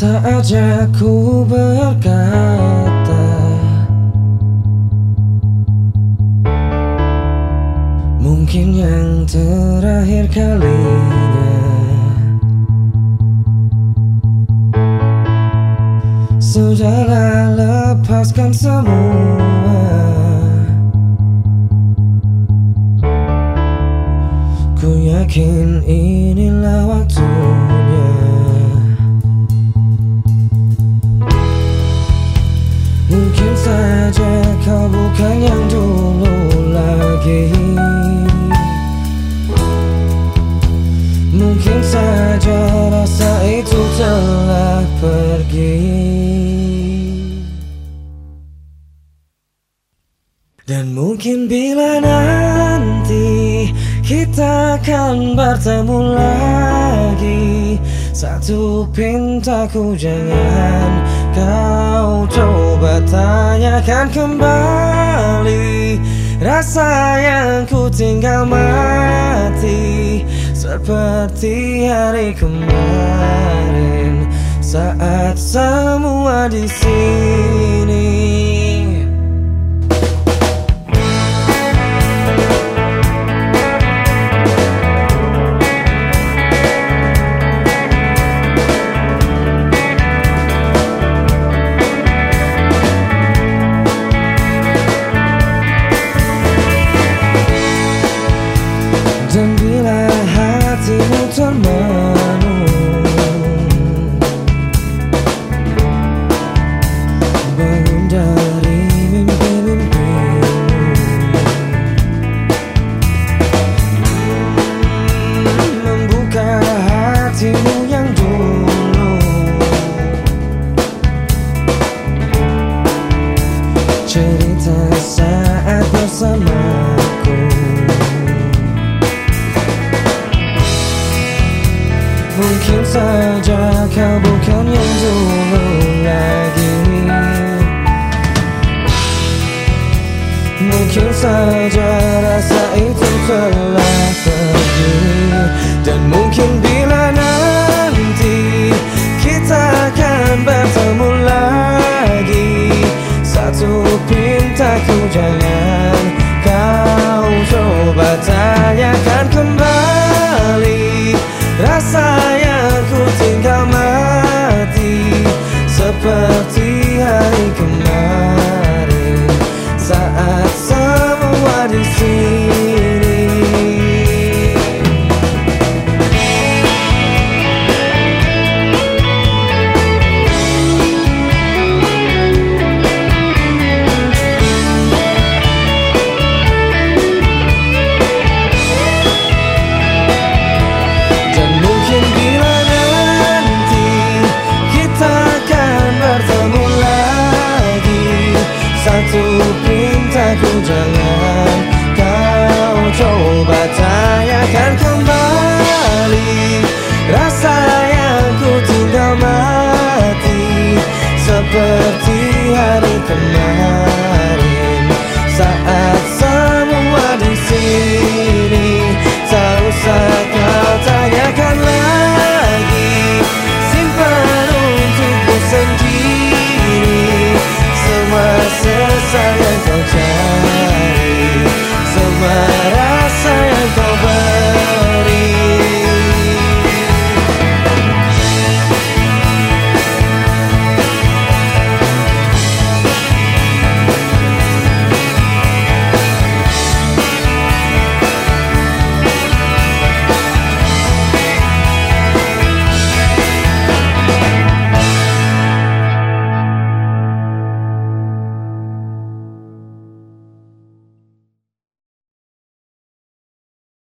saja ku berkata Mungkin yang terakhir kalinya Sudahlah lepaskan semua. Ku yakin inilah waktunya telah pergi. Dan mungkin bila nanti kita akan bertemu lagi Satu pintaku jangan kau coba tanyakan kembali Rasa yang ku tinggal mati Seperti hari kemarin Saat semua di sini saja kau bukan yang dulu lagi Mungkin saja rasa itu telah pergi. Dan mungkin bila nanti kita akan bertemu lagi Satu pintaku jangan kau coba tanyakan kembali. Rasa yang Seperti hari kemarin the man